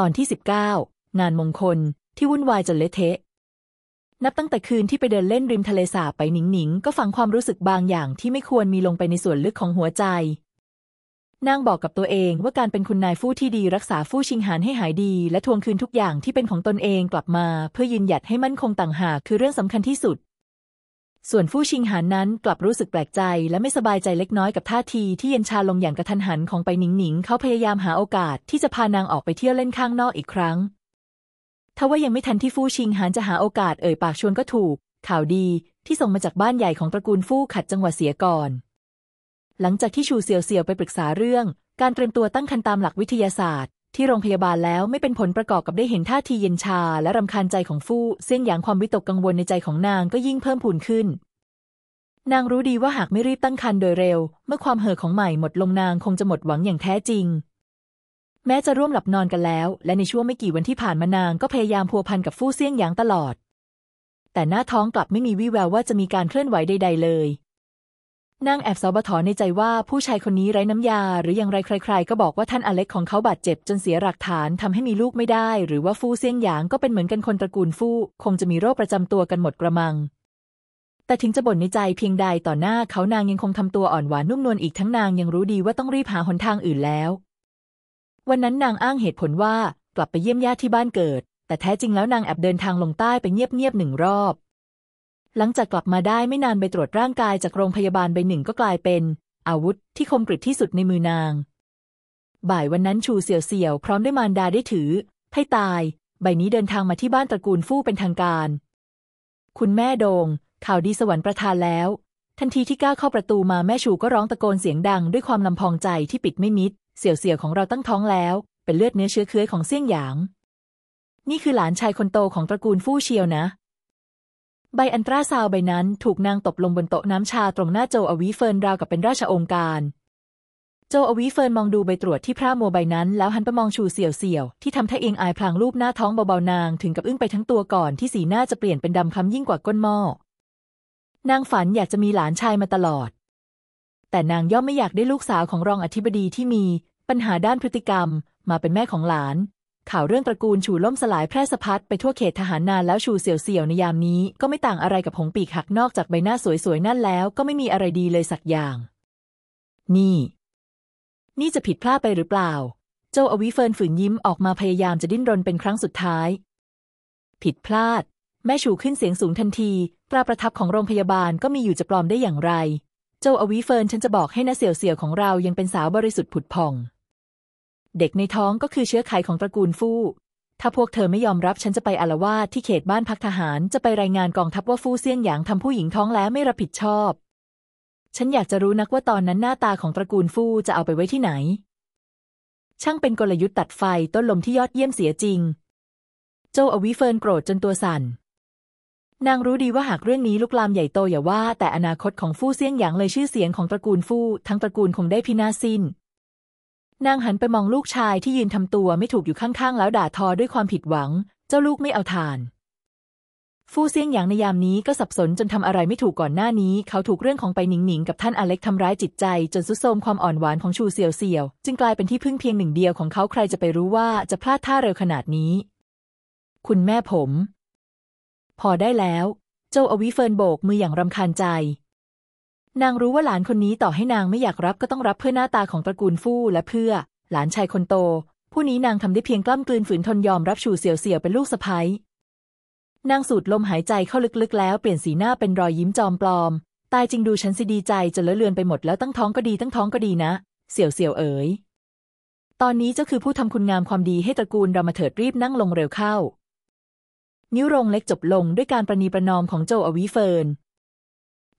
ตอนที่ 19 งานมงคลที่วุ่นวายจนเละเทะ นับตั้งแต่คืนที่ไปเดินเล่นริมทะเลสาบไปหนิงหนิงก็ฝังความรู้สึกบางอย่างที่ไม่ควรมีลงไปในส่วนลึกของหัวใจ นางบอกกับตัวเองว่าการเป็นคุณนายฟู่ที่ดีรักษาฟู่ชิงหานให้หายดี และทวงคืนทุกอย่างที่เป็นของตนเองกลับมา เพื่อยืนหยัดให้มั่นคงต่างหากคือเรื่องสำคัญที่สุด ส่วนฟู่ชิงหานนั้นกลับรู้สึกแปลกใจ และไม่สบายใจเล็กน้อยกับท่าทีที่เย็นชาลงอย่างกระทันหันของไปหนิงหนิงเขาพยายามหาโอกาสที่จะพานางออกไปเที่ยวเล่นข้างนอกอีกครั้งทว่ายังไม่ทันที่ฟู่ชิงหานจะหาโอกาสเอ่ยปากชวนก็ถูก ข่าวดีที่ส่งมาจากบ้านใหญ่ของตระกูลฟู่ขัดจังหวะเสียก่อน หลังจากที่ชูเซียวเซียวไปปรึกษาเรื่อง การเตรียมตัวตั้งครรภ์ตามหลักวิทยาศาสตร์ ที่โรงพยาบาลแล้วไม่เป็นผลประกอบกับได้เห็นท่าทีเย็นชา และรำคาญใจของฟู่เส้นอย่างความวิตกกังวลในใจของนางก็ยิ่งเพิ่มพูนขึ้น นางรู้ดีว่าหากไม่รีบตั้งครรภ์โดยเร็ว เมื่อความเห่อของใหม่หมดลงนางคงจะหมดหวังอย่างแท้จริง แม้จะร่วมหลับนอนกันแล้ว และในช่วงไม่กี่วันที่ผ่านมานางก็พยายามพัวพันกับฟู่เซี่ยงหยางตลอด แต่หน้าท้องกลับไม่มีวี่แววว่าจะมีการเคลื่อนไหวใด ๆ เลย นางแอบสาบถอนในใจว่าผู้ชายคนนี้ไร้น้ำยา หรืออย่างไรใคร ๆ ก็บอกว่าท่านอเล็กของเขาบาดเจ็บจนเสียหลักฐานทำให้มีลูกไม่ได้ หรือว่าฟู่เซี่ยงหยางก็เป็นเหมือนกันคนตระกูลฟู่คงจะมีโรคประจำตัวกันหมดกระมัง แต่ถึงจะบ่นในใจเพียงใดต่อหน้าเขานางยังคงทำตัวอ่อนหวานนุ่มนวลอีกทั้งนางยังรู้ดีว่าต้องรีบหาหนทางอื่นแล้ว วันนั้นนางอ้างเหตุผลว่ากลับไปเยี่ยมญาติที่บ้านเกิด แต่แท้จริงแล้วนางแอบเดินทางลงใต้ไปเงียบๆหนึ่งรอบ หลังจากกลับมาได้ไม่นานไปตรวจร่างกายจากโรงพยาบาลใบหนึ่งก็กลายเป็น อาวุธที่คมกริบที่สุดในมือนาง บ่ายวันนั้นชูเสี่ยวเสี่ยวพร้อมด้วยมารดาได้ถือไพ่ตาย ใบนี้เดินทางมาที่บ้านตระกูลฟู่เป็นทางการ คุณแม่โดง ข่าวดีสวรรค์ประทานแล้ว ทันทีที่ก้าวเข้าประตูมาแม่ชูก็ร้องตะโกนเสียงดังด้วยความลำพองใจที่ปิดไม่มิด เสี่ยวเสี่ยวของเราตั้งท้องแล้ว เป็นเลือดเนื้อเชื้อเคื้อของเสี่ยงหยาง นี่คือหลานชายคนโตของตระกูลฟู่เชียวนะ ใบอัลตราซาวด์ใบนั้นถูกนางตบลงบนโต๊ะน้ำชาตรงหน้าโจวอวี้เฟินราวกับเป็นราชโองการ โจวอวี้เฟินมองดูใบตรวจที่พร่ามัวใบนั้น แล้วหันไปมองชูเสี่ยวเสี่ยวที่ทำท่าเอียงอายพลางลูบหน้าท้องเบาๆนางถึงกับอึ้งไปทั้งตัวก่อนที่สีหน้าจะเปลี่ยนเป็นดำคล้ำยิ่งกว่าก้นหม้อนางฝันอยากจะมีหลานชายมาตลอด แต่นางย่อมไม่อยากได้ลูกสาวของรองอธิบดีที่มีปัญหาด้านพฤติกรรมมาเป็นแม่ของหลาน ข่าวเรื่องตระกูลชูล่มสลายแพร่สะพัดไปทั่วเขตทหารนานแล้วชูเสี่ยวเสี่ยวในยามนี้ ก็ไม่ต่างอะไรกับหงปีกหักนอกจากใบหน้าสวยๆนั่นแล้ว ก็ไม่มีอะไรดีเลยสักอย่าง นี่ นี่จะผิดพลาดไปหรือเปล่าโจอวิเฟินฝืนยิ้มออกมาพยายามจะดิ้นรนเป็นครั้งสุดท้าย ผิดพลาด แม่ชูขึ้นเสียงสูงทันที ตราประทับของโรงพยาบาลก็มีอยู่จะปลอมได้อย่างไรโจอวิเฟินฉันจะบอกให้นะเสี่ยวเสี่ยวของเรายังเป็นสาวบริสุทธิ์ผุดผ่อง เด็กในท้องก็คือเชื้อไขของตระกูลฟู่ ถ้าพวกเธอไม่ยอมรับฉันจะไปอาละวาดที่เขตบ้านพักทหารจะไปรายงานกองทัพว่าฟู่เซี่ยงหยางทำผู้หญิงท้องแล้วไม่รับผิดชอบ ฉันอยากจะรู้นักว่าตอนนั้นหน้าตาของตระกูลฟู่จะเอาไปไว้ที่ไหน ช่างเป็นกลยุทธ์ตัดไฟต้นลมที่ยอดเยี่ยมเสียจริง โจอวิเฟินโกรธจนตัวสั่นนางรู้ดีว่าหากเรื่องนี้ลุกลามใหญ่โตอย่าว่า แต่อนาคตของฟู่เซี่ยงหยางเลยชื่อเสียงของตระกูลฟู่ทั้งตระกูลคงได้พินาศสิ้น นางหันไปมองลูกชายที่ยืนทำตัวไม่ถูกอยู่ข้างๆ แล้วด่าทอด้วยความผิดหวัง เจ้าลูกไม่เอาทานฟู่เซียงหยางในยามนี้ก็สับสนจนทำอะไรไม่ถูกก่อนหน้านี้ เขาถูกเรื่องของไปหนิงหนิงกับท่านอเล็กทำร้ายจิตใจ จนสุดโทมความอ่อนหวานของชูเสี่ยวเสี่ยวจึงกลายเป็นที่พึ่งเพียงหนึ่งเดียวของเขาใครจะไปรู้ว่าจะพลาดท่าเร็วขนาดนี้ คุณแม่ผม พอได้แล้วโจอวิเฟินโบกมืออย่างรำคาญใจ นางรู้ว่าหลานคนนี้ต่อให้นางไม่อยากรับก็ต้องรับเพื่อหน้าตาของตระกูลฟู่และเพื่อ หลานชายคนโต ผู้นี้นางทำได้เพียงกล้ำกลืนฝืนทนยอมรับชูเสี่ยวเสี่ยวเป็นลูกสะใภ้นางสูดลมหายใจเข้าลึกๆ แล้วเปลี่ยนสีหน้าเป็นรอยยิ้มจอมปลอม ตายจริงดูฉันสิดีใจจนเลอะเลือนไปหมดแล้วตั้งท้องก็ดีตั้งท้องก็ดีนะ เสี่ยวเสี่ยวเอ๋ยตอนนี้เจ้าคือผู้ทำคุณงามความดีให้ตระกูลเรามาเถิดรีบนั่งลงเร็วเข้า นิ้วรงเล็กจบลงด้วยการประนีประนอมของโจอวิเฟิน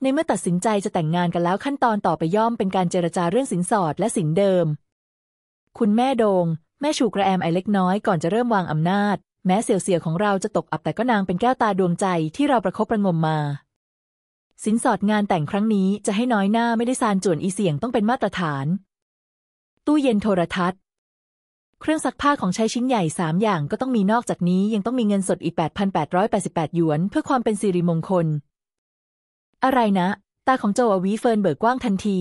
ในเมื่อตัดสินใจจะแต่งงานกันแล้วขั้นตอนต่อไปย่อมเป็นการเจรจาเรื่องสินสอดและสินเดิม คุณแม่โดง แม่ชูกระแอมไอเล็กน้อยก่อนจะเริ่มวางอำนาจ แม้เสี่ยวเสี่ยวของเราจะตกอับแต่ก็นางเป็นแก้วตาดวงใจที่เราประคบประงมมา สินสอดงานแต่งครั้งนี้จะให้น้อยหน้าไม่ได้ซานจวนอีเสี่ยงต้องเป็นมาตรฐาน ตู้เย็นโทรทัศน์เครื่องซักผ้าของใช้ชิ้นใหญ่สามอย่างก็ต้องมีนอกจากนี้ยังต้องมีเงินสดอีก 8,888 หยวน เพื่อความเป็นสิริมงคล อะไรนะ ตาของโจอวีเฟิร์นเบิกกว้างทันที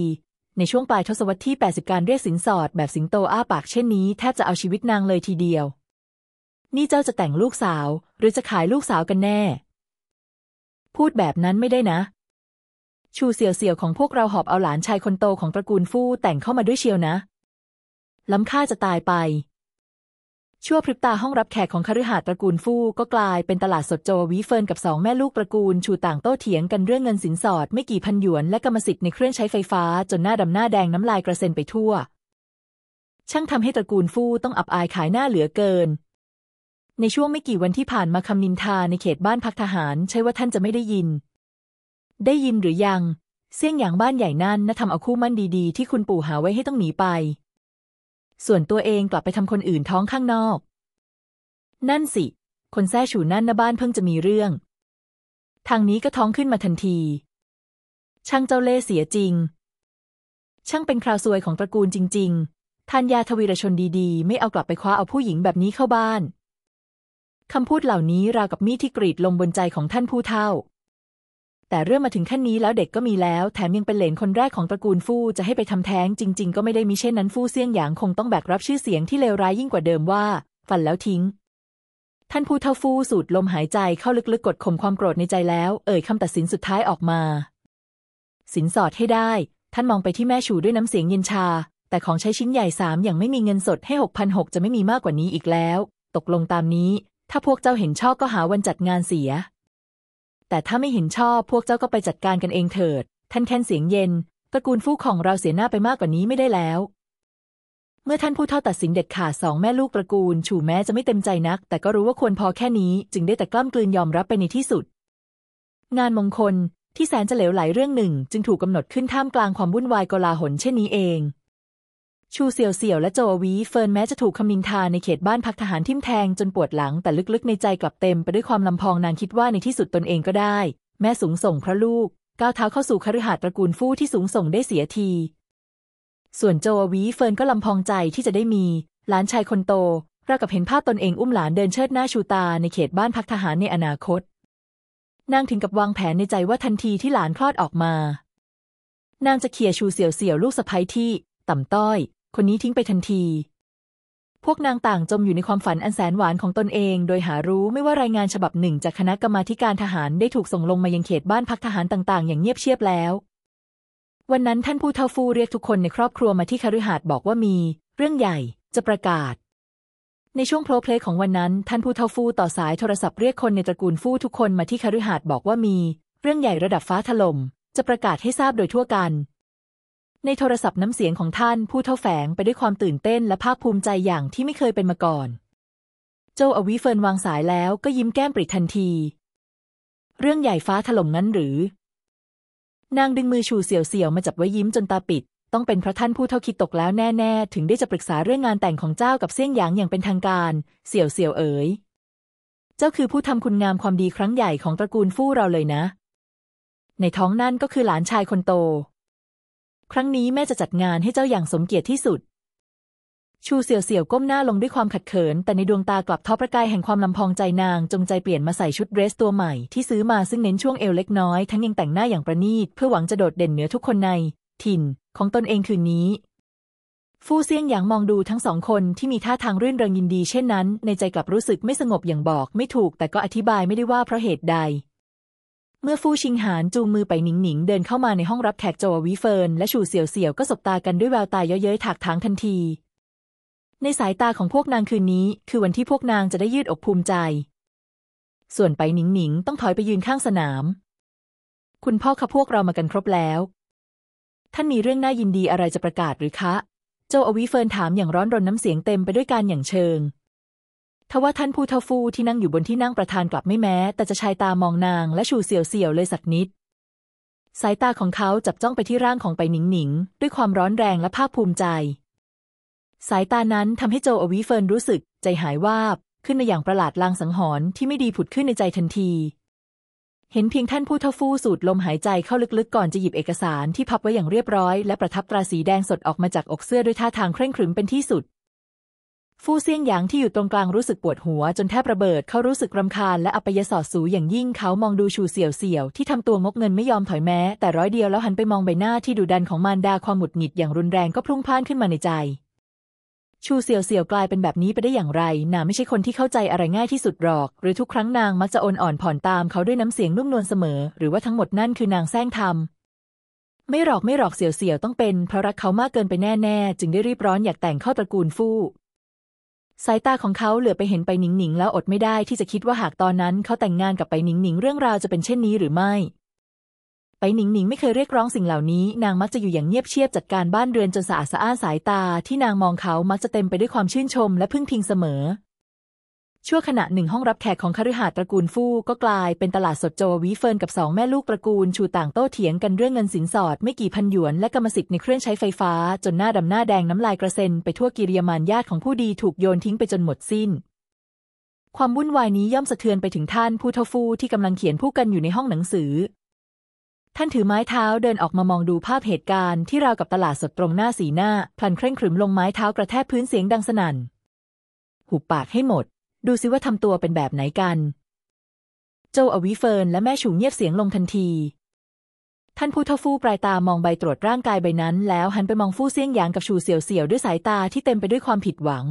ในช่วงปลายทศวรรษที่ 80 การเรียกสินสอดแบบสิงโตอ้าปากเช่นนี้แทบจะเอาชีวิตนางเลยทีเดียว นี่เจ้าจะแต่งลูกสาว หรือจะขายลูกสาวกันแน่ พูดแบบนั้นไม่ได้นะ ชูเสี่ยวเสี่ยวของพวกเราหอบเอาหลานชายคนโตของตระกูลฟู่แต่งเข้ามาด้วยเชียวนะ ล้ำค่าจะตายไป ชั่วพริบตาห้องรับแขกของคฤหาสน์ตระกูลฟู่ก็กลายเป็นตลาดสดโจวีเฟินกับสองแม่ลูกตระกูลชูต่างโต้เถียงกันเรื่องเงินสินสอดไม่กี่พันหยวนและกรรมสิทธิ์ในเครื่องใช้ไฟฟ้าจนหน้าดำหน้าแดงน้ำลายกระเซ็นไปทั่ว ช่างทำให้ตระกูลฟู่ต้องอับอายขายหน้าเหลือเกิน ในช่วงไม่กี่วันที่ผ่านมาคำนินทาในเขตบ้านพักทหาร ใช่ว่าท่านจะไม่ได้ยิน ได้ยินหรือยัง เสี่ยงหยางบ้านใหญ่นั่นนะทำเอาคู่มั่นดีๆ ที่คุณปู่หาไว้ให้ต้องหนีไป ส่วนตัวเองกลับไปทำคนอื่นท้องข้างนอก นั่นสิ คนแท้ฉูนั่นนะบ้านเพิ่งจะมีเรื่อง ทางนี้ก็ท้องขึ้นมาทันที ช่างเจ้าเล่เสียจริง ช่างเป็นคราวซวยของตระกูลจริง ๆท่านยาทวีรชนดีๆ ไม่เอากลับไปคว้าเอาผู้หญิงแบบนี้เข้าบ้าน คำพูดเหล่านี้ราวกับมีดที่กรีดลงบนใจของท่านผู้เฒ่า แต่เรื่องมาถึงขั้นนี้แล้วเด็กก็มีแล้ว แถมยังเป็นเหลนคนแรกของตระกูลฟู่จะให้ไปทำแท้งจริง ๆ ก็ไม่ได้มีเช่นนั้นฟู่เสี่ยงหยางคงต้องแบกรับชื่อเสียงที่เลวร้ายยิ่งกว่าเดิมว่าฝันแล้วทิ้ง ท่านผู้เฒ่าฟู่สูดลมหายใจเข้าลึกๆกดข่มความโกรธในใจแล้ว เอ่ยคำตัดสินสุดท้ายออกมา สินสอดให้ได้ ท่านมองไปที่แม่ชูด้วยน้ำเสียงเย็นชา แต่ของใช้ชิ้นใหญ่สามอย่างไม่มีเงินสดให้หกพันหกจะไม่มีมากกว่านี้อีกแล้ว ตกลงตามนี้ ถ้าพวกเจ้าเห็นชอบก็หาวันจัดงานเสีย แต่ถ้าไม่เห็นชอบพวกเจ้าก็ไปจัดการกันเองเถิด ท่านแค้นเสียงเย็น ตระกูลฟู่ของเราเสียหน้าไปมากกว่านี้ไม่ได้แล้ว เมื่อท่านผู้เฒ่าตัดสินเด็ดขาดสองแม่ลูกตระกูลฉูแม้จะไม่เต็มใจนัก แต่ก็รู้ว่าควรพอแค่นี้ จึงได้แต่กล้ำกลืนยอมรับไปในที่สุด งานมงคลที่แสนจะเหลวไหลเรื่องหนึ่ง จึงถูกกำหนดขึ้นท่ามกลางความวุ่นวายโกลาหลเช่นนี้เอง ชูเสี่ยวเสี่ยวและโจวีเฟินแม้จะถูกคำนินทาในเขตบ้านพักทหารทิ่มแทงจนปวดหลังแต่ลึกๆในใจกลับเต็มไปด้วยความลำพองนางคิดว่าในที่สุดตนเองก็ได้ แม่สูงส่งพระลูกก้าวเท้าเข้าสู่คฤหาสน์ตระกูลฟู่ที่สูงส่งได้เสียที ส่วนโจวีเฟินก็ลำพองใจที่จะได้มี หลานชายคนโตรากับเห็นภาพตนเองอุ้มหลานเดินเชิดหน้าชูตาในเขตบ้านพักทหารในอนาคต นางถึงกับวางแผนในใจว่าทันทีที่หลานคลอดออกมา นางจะเขี่ยชูเสี่ยวเสี่ยวลูกสะใภ้ที่ ต่ำต้อย คนนี้ทิ้งไปทันที พวกนางต่างจมอยู่ในความฝันอันแสนหวานของตนเอง โดยหารู้ไม่ว่ารายงานฉบับหนึ่งจากคณะกรรมาธิการทหารได้ถูกส่งลงมายังเขตบ้านพักทหารต่างๆ อย่างเงียบเชียบแล้ว วันนั้นท่านผู้เฒ่าฟู่เรียกทุกคนในครอบครัวมาที่คฤหาสน์บอกว่ามี เรื่องใหญ่จะประกาศในช่วงโพล้เพล้ของวันนั้น ท่านผู้เฒ่าฟู่ต่อสายโทรศัพท์เรียกคนในตระกูลฟู่ทุกคนมาที่คฤหาสน์บอกว่ามี เรื่องใหญ่ระดับฟ้าถล่มจะประกาศให้ทราบโดยทั่วกัน ในโทรศัพท์น้ำเสียงของท่านผู้เท่าแฝงไปด้วยความตื่นเต้นและภาคภูมิใจอย่างที่ไม่เคยเป็นมาก่อน โจอวิเฟินวางสายแล้วก็ยิ้มแก้มปริทันที เรื่องใหญ่ฟ้าถล่มนั้นหรือ นางดึงมือชูเสี่ยวเสียวมาจับไว้ยิ้มจนตาปิด ต้องเป็นเพราะท่านผู้เท่าคิดตกแล้วแน่ ๆ ถึงได้จะปรึกษาเรื่องงานแต่งของเจ้ากับเสี่ยงหยางอย่างเป็นทางการ เสี่ยวเสียวเอ๋ยเจ้าคือผู้ทำคุณงามความดีครั้งใหญ่ของตระกูลฟู่เราเลยนะ ในท้องนั่นก็คือหลานชายคนโต ครั้งนี้แม่จะจัดงานให้เจ้าอย่างสมเกียรติที่สุด ชูเสี่ยวเสี่ยวก้มหน้าลงด้วยความขัดเขิน แต่ในดวงตากลับทอประกายแห่งความลำพองใจนางจงใจเปลี่ยนมาใส่ชุดเดรสตัวใหม่ที่ซื้อมาซึ่งเน้นช่วงเอวเล็กน้อยทั้งยังแต่งหน้าอย่างประณีตเพื่อหวังจะโดดเด่นเหนือทุกคนใน ถิ่นของตนเองคืนนี้ฟู่เซียงหยางมองดูทั้งสองคนที่มีท่าทางรื่นเริงยินดีเช่นนั้น ในใจกลับรู้สึกไม่สงบอย่างบอกไม่ถูก แต่ก็อธิบายไม่ได้ว่าเพราะเหตุใด เมื่อฟู่ชิงหานจูงมือไปหนิงหนิงเดินเข้ามาในห้องรับแขกโจววิเฟิน และชูเสี่ยวเสี่ยวก็สบตากันด้วยแววตาเย้ยๆถากถางทันที ในสายตาของพวกนางคืนนี้ คือวันที่พวกนางจะได้ยืดอกภูมิใจ ส่วนไปหนิงหนิงต้องถอยไปยืนข้างสนาม คุณพ่อคะพวกเรามากันครบแล้ว ท่านมีเรื่องน่ายินดีอะไรจะประกาศหรือคะ โจอวิเฟินถามอย่างร้อนรนน้ำเสียงเต็มไปด้วยการอย่างเชิง ทว่าท่านผู้เท่าฟูที่นั่งอยู่บนที่นั่งประธานกลับไม่แม้ แต่จะชายตามองนางและชูเสียวเสียวเลยสักนิด สายตาของเขาจับจ้องไปที่ร่างของไปหนิงหนิง ด้วยความร้อนแรงและภาคภูมิใจ สายตานั้นทำให้โจอวิเฟินรู้สึก ใจหายวาบ ขึ้นในอย่างประหลาดลางสังหรณ์ที่ไม่ดีผุดขึ้นในใจทันที เห็นเพียงท่านผู้เท่าฟูสูดลมหายใจเข้าลึกๆก่อนจะหยิบเอกสารที่พับไว้อย่างเรียบร้อย และประทับตราสีแดงสดออกมาจากอกเสื้อด้วยท่าทางเคร่งครึมเป็นที่สุด ฟู่เซียงหยางที่อยู่ตรงกลางรู้สึกปวดหัวจนแทบระเบิด เขารู้สึกรำคาญและอัปยศอดสูอย่างยิ่งเขามองดูชูเสี่ยวเสี่ยวที่ทำตัวงกเงินไม่ยอมถอยแม้ แต่ร้อยเดียวแล้วหันไปมองใบหน้าที่ดุดันของมารดาความหงุดหงิดอย่างรุนแรงก็พลุ่งพล่านขึ้นมาในใจ ชูเสี่ยวเสี่ยวกลายเป็นแบบนี้ไปได้อย่างไรนางไม่ใช่คนที่เข้าใจอะไรง่ายที่สุดหรอก หรือทุกครั้งนางมักจะโอนอ่อนผ่อนตามเขาด้วยน้ำเสียงนุ่มนวลเสมอ หรือว่าทั้งหมดนั่นคือนางแซงทำไม่หรอกไม่หรอกเสี่ยวเสี่ยวต้องเป็นเพราะรักเขามากเกินไปแน่ ๆ จึงได้รีบร้อนอยากแต่งเข้าตระกูลฟู่ สายตาของเขาเหลือไปเห็นไปหนิงหนิงแล้วอดไม่ได้ที่จะคิดว่าหากตอนนั้นเขาแต่งงานกับไปหนิงหนิงเรื่องราวจะเป็นเช่นนี้หรือไม่ ไปหนิงหนิงไม่เคยเรียกร้องสิ่งเหล่านี้ นางมักจะอยู่อย่างเงียบเชียบจัดการบ้านเรือนจนสะอาดสะอ้านสายตาที่นางมองเขามักจะเต็มไปด้วยความชื่นชมและพึ่งพิงเสมอ ชั่วขณะหนึ่งห้องรับแขกของคฤหาสน์ตระกูลฟู่ก็กลายเป็นตลาดสดโจวีเฟินกับสองแม่ลูกตระกูลชูต่างโต้เถียงกันเรื่องเงินสินสอดไม่กี่พันหยวนและกรรมสิทธิ์ในเครื่องใช้ไฟฟ้า จนหน้าดำหน้าแดงน้ำลายกระเซ็นไปทั่วกิริยามานญาติของผู้ดีถูกโยนทิ้งไปจนหมดสิ้น ความวุ่นวายนี้ย่อมสะเทือนไปถึงท่านผู้เท่าฟู่ที่กำลังเขียนผู้กันอยู่ในห้องหนังสือ ท่านถือไม้เท้าเดินออกมามองดูภาพเหตุการณ์ที่ราวกับตลาดสดตรงหน้าสีหน้าพลันเคร่งขรึมลงไม้เท้ากระแทกพื้นเสียงดังสนั่นหุบปากให้หมด ดูสิว่าทำตัวเป็นแบบไหนกัน โจอวิเฟินและแม่ฉูเงียบเสียงลงทันที ท่านผู้เท่าฟู่ปลายตามองใบตรวจร่างกายใบนั้น แล้วหันไปมองฟู่เซี่ยงหยางกับชูเสี่ยวเสี่ยวด้วยสายตาที่เต็มไปด้วยความผิดหวัง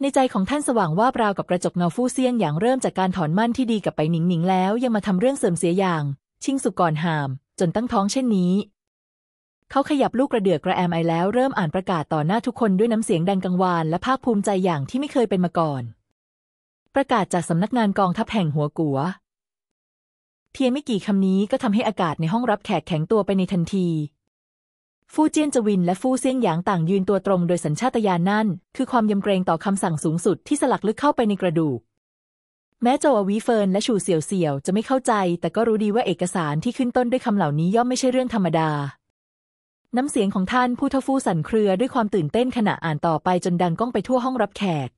ในใจของท่านสว่างว่าบราวกับกระจกเงาฟู่เซี่ยงหยางเริ่มจากการถอนมั่นที่ดีกับไปหนิงหนิงแล้วยังมาทำเรื่องเสื่อมเสียอย่าง ชิงสุกก่อนหาม จนตั้งท้องเช่นนี้เขาขยับลูกกระเดือกกระแอมไอแล้วเริ่มอ่านประกาศต่อหน้าทุกคนด้วยน้ำเสียงดังกังวานและภาคภูมิใจอย่างที่ไม่เคยเป็นมาก่อน ประกาศจากสำนักงานกองทัพแห่งหัวกัว เพียงไม่กี่คำนี้ก็ทำให้อากาศในห้องรับแขกแข็งตัวไปในทันทีฟู่เจี้ยนจวินและฟู่เซี่ยงหยางต่างยืนตัวตรงโดยสัญชาตญาณนั่น คือความยำเกรงต่อคำสั่งสูงสุดที่สลักลึกเข้าไปในกระดูก แม้โจอวีเฟินและชูเสี่ยวเสี่ยวจะไม่เข้าใจ แต่ก็รู้ดีว่าเอกสารที่ขึ้นต้นด้วยคำเหล่านี้ย่อมไม่ใช่เรื่องธรรมดา น้ำเสียงของท่านผู้ท่าฟู่สั่นเครือด้วยความตื่นเต้นขณะอ่านต่อไปจนดังก้องไปทั่วห้องรับแขก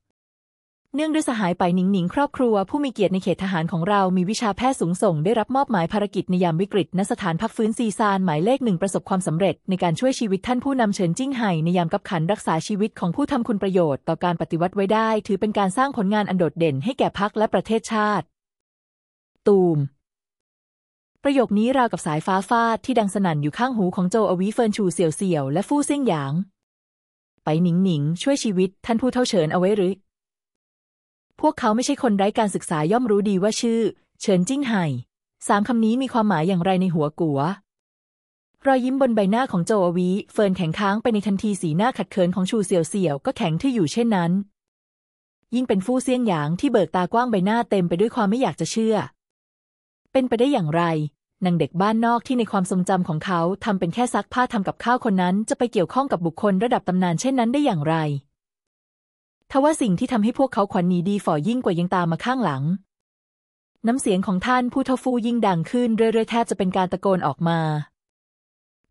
เนื่องด้วยสหายไป๋หนิงหนิงครอบครัวผู้มีเกียรติในเขตทหารของเรามีวิชาแพทย์สูงส่ง ได้รับมอบหมายภารกิจในยามวิกฤตณสถานพักฟื้นซีซานหมายเลขหนึ่งประสบความสำเร็จ ในการช่วยชีวิตท่านผู้นำเฉินจิ้งไห่ในยามคับขันรักษาชีวิตของผู้ทำคุณประโยชน์ต่อการปฏิวัติไว้ได้ ถือเป็นการสร้างผลงานอันโดดเด่นให้แก่พรรคและประเทศชาติ ตูมประโยคนี้ราวกับสายฟ้าฟาดที่ดังสนั่นอยู่ข้างหูของโจวอวี้เฟินชูเสี่ยวเสี่ยวและฟู่เซี่ยงหยาง ไปหนิงหนิงช่วยชีวิตท่านผู้เท่าเฉินเอาไว้หรือ พวกเขาไม่ใช่คนไร้การศึกษาย่อมรู้ดีว่าชื่อ เฉินจิ้งไห่สามคำนี้มีความหมายอย่างไรในหัวกัว รอยยิ้มบนใบหน้าของโจอวีเฟินแข็งค้างไปในทันทีสีหน้าขัดเคินของชูเสี่ยวเสี่ยวก็แข็งที่อยู่เช่นนั้น ยิ่งเป็นฟู่เซี่ยงหยางที่เบิกตากว้างใบหน้าเต็มไปด้วยความไม่อยากจะเชื่อ เป็นไปได้อย่างไรนางเด็กบ้านนอกที่ในความทรงจำของเขาทำเป็นแค่ซักผ้าทำกับข้าวคนนั้น จะไปเกี่ยวข้องกับบุคคลระดับตำนานเช่นนั้นได้อย่างไร ทว่าสิ่งที่ทำให้พวกเขาขวัญหนีดีฝ่อยิ่งกว่ายังตามมาข้างหลัง น้ำเสียงของท่านผู้เท่าฟูยิ่งดังขึ้นเรื่อยๆแทบจะเป็นการตะโกนออกมา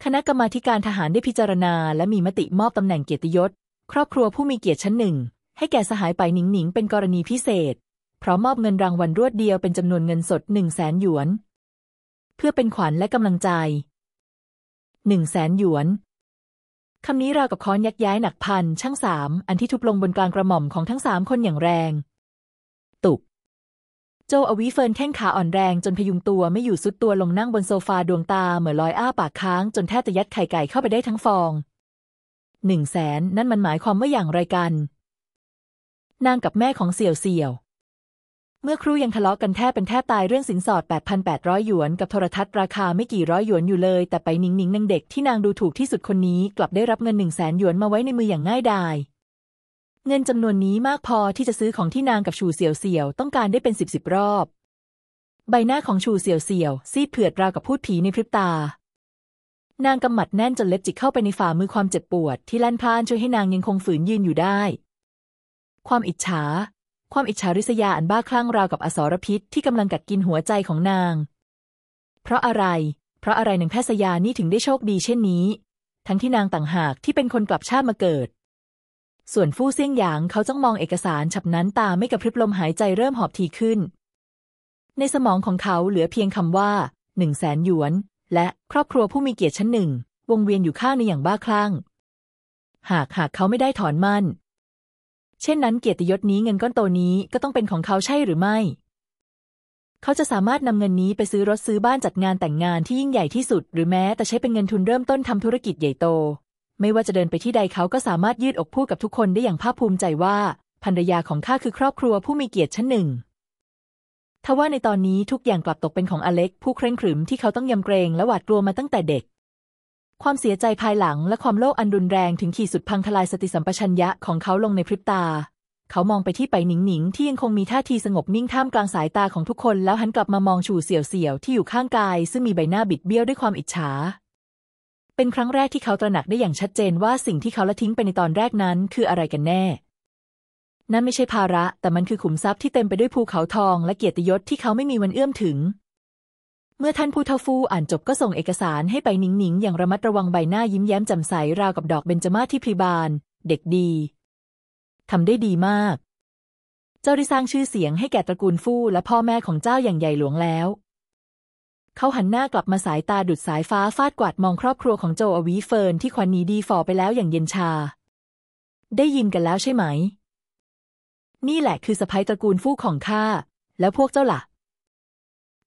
คณะกรรมาการทหารได้พิจารณา และมีมติมอบตำแหน่งเกียรติยศ ครอบครัวผู้มีเกียรติชั้นหนึ่ง ให้แก่สหายไปหนิงหนิงเป็นกรณีพิเศษ พร้อมมอบเงินรางวัลรวดเดียวเป็นจำนวนเงินสดหนึ่งแสนหยวน เพื่อเป็นขวัญและกำลังใจหนึ่งแสนหยวน คำนี้ราวกับค้อนยักย้ายหนักพันช่างสามอันที่ทุบลงบนกลางกระหม่อมของทั้งสามคนอย่างแรง ตุก โจอวีเฟินแข้งขาอ่อนแรงจนพยุงตัวไม่อยู่สุดตัวลงนั่งบนโซฟาดวงตาเหมือลอยอ้าปากค้างจนแทบจะยัดไข่ไก่เข้าไปได้ทั้งฟองหนึ่งแสนนั่นมันหมายความว่าอย่างไรกัน นางกับแม่ของเสี่ยวเสี่ยว เมื่อครูยังทะเลาะกันแทบเป็นแทบตายเรื่องสินสอด 8,800 หยวนกับโทรทัศน์ราคาไม่กี่ร้อยหยวนอยู่เลย แต่ไปนิ่งนางเด็กที่นางดูถูกที่สุดคนนี้ กลับได้รับเงินหนึ่งแสนหยวนมาไว้ในมืออย่างง่ายดาย เงินจำนวนนี้มากพอที่จะซื้อของที่นางกับชูเสี่ยวเสี่ยวต้องการได้เป็นสิบสิบรอบ ใบหน้าของชูเสี่ยวเสี่ยว ซีดเผือดราวกับพูดผีในพริบตา นางกำหมัดแน่นจนเล็บจิกเข้าไปในฝ่ามือความเจ็บปวด ที่ลั่นพล่านช่วยให้นางยังคงฝืนยืนอยู่ได้ ความอิจฉา ความอิจฉาริษยาอันบ้าคลั่งราวกับอสรพิษที่กำลังกัดกินหัวใจของนาง เพราะอะไร เพราะอะไรนางแพทย์สยานี่ถึงได้โชคดีเช่นนี้ ทั้งที่นางต่างหากที่เป็นคนกลับชาติมาเกิด ส่วนฟู่เซี่ยงหยางเขาจ้องมองเอกสารฉับนั้นตาไม่กระพริบลมหายใจเริ่มหอบทีขึ้น ในสมองของเขาเหลือเพียงคำว่าหนึ่งแสนหยวน และครอบครัวผู้มีเกียรติชั้นหนึ่งวงเวียนอยู่ข้างในอย่างบ้าคลั่ง หากหากเขาไม่ได้ถอนมั่น เช่นนั้นเกียรติยศนี้เงินก้อนโตนี้ก็ต้องเป็นของเขาใช่หรือไม่ เขาจะสามารถนำเงินนี้ไปซื้อรถซื้อบ้านจัดงานแต่งงานที่ยิ่งใหญ่ที่สุด หรือแม้แต่ใช้เป็นเงินทุนเริ่มต้นทำธุรกิจใหญ่โต ไม่ว่าจะเดินไปที่ใดเขาก็สามารถยืดอกพูดกับทุกคนได้อย่างภาคภูมิใจว่าภรรยาของข้าคือครอบครัวผู้มีเกียรติชั้นหนึ่งทว่าในตอนนี้ทุกอย่างกลับตกเป็นของอเล็ก ผู้เคร่งขรึมที่เขาต้องยำเกรงและหวาดกลัวมาตั้งแต่เด็ก ความเสียใจภายหลังและความโลภอันรุนแรงถึงขีดสุดพังทลายสติสัมปชัญญะของเขาลงในพริบตา เขามองไปที่ไปหนิงหนิงที่ยังคงมีท่าทีสงบนิ่งท่ามกลางสายตาของทุกคนแล้วหันกลับมามองฉู่เสี่ยวเสี่ยวที่อยู่ข้างกาย ซึ่งมีใบหน้าบิดเบี้ยวด้วยความอิจฉา เป็นครั้งแรกที่เขาตระหนักได้อย่างชัดเจนว่าสิ่งที่เขาละทิ้งไปในตอนแรกนั้น คืออะไรกันแน่ นั่นไม่ใช่ภาระ แต่มันคือขุมทรัพย์ที่เต็มไปด้วยภูเขาทอง และเกียรติยศที่เขาไม่มีวันเอื้อมถึง เมื่อท่านผู้เฒ่าฟู่อ่านจบก็ส่งเอกสารให้ไปหนิงหนิงอย่างระมัดระวังใบหน้ายิ้มแย้มแจ่มใสราวกับดอกเบญจมาศที่พิบาน เด็กดีทำได้ดีมาก เจ้าได้สร้างชื่อเสียงให้แก่ตระกูลฟู่และพ่อแม่ของเจ้าอย่างใหญ่หลวงแล้ว เขาหันหน้ากลับมาสายตาดุดสายฟ้าฟาดกวาดมองครอบครัวของโจอวีเฟิร์นที่ควันหนีดีฝ่อไปแล้วอย่างเย็นชา ได้ยินกันแล้วใช่ไหม นี่แหละคือสะพ้ยตระกูลฟู่ของข้าแล้วพวกเจ้าล่ะ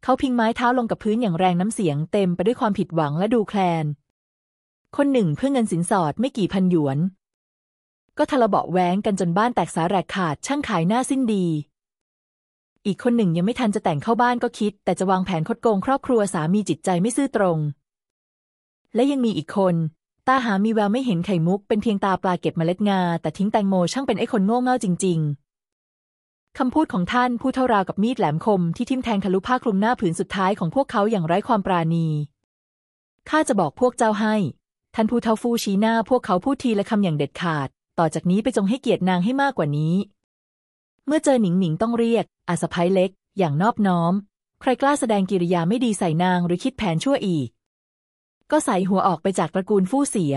เขาพิงไม้เท้าลงกับพื้นอย่างแรงน้ำเสียงเต็มไปด้วยความผิดหวังและดูแคลน คนหนึ่งเพื่อเงินสินสอดไม่กี่พันหยวน ก็ทะเลาะเบาแว้งกันจนบ้านแตกสาแหรกขาดช่างขายหน้าสิ้นดี อีกคนหนึ่งยังไม่ทันจะแต่งเข้าบ้านก็คิด แต่จะวางแผนคดโกงครอบครัวสามีจิตใจไม่ซื่อตรง และยังมีอีกคนตาหามีแววไม่เห็นไข่มุกเป็นเพียงตาปลาเก็บเมล็ดงา แต่ทิ้งแตงโมช่างเป็นไอ้คนโง่เง่าจริง ๆ คำพูดของท่านผู้เท่าราวกับมีดแหลมคมที่ทิ่มแทงทะลุผ้าคลุมหน้าผืนสุดท้ายของพวกเขาอย่างไร้ความปราณี ข้าจะบอกพวกเจ้าให้ ท่านผู้เท่าฟูชี้หน้าพวกเขาพูดทีละคำอย่างเด็ดขาด ต่อจากนี้ไปจงให้เกียรตินางให้มากกว่านี้ เมื่อเจอหนิงหนิงต้องเรียก อาสะพ้ยเล็ก อย่างนอบน้อม ใครกล้าแสดงกิริยาไม่ดีใส่นางหรือคิดแผนชั่วอีก ก็ใส่หัวออกไปจากตระกูลฟู่เสีย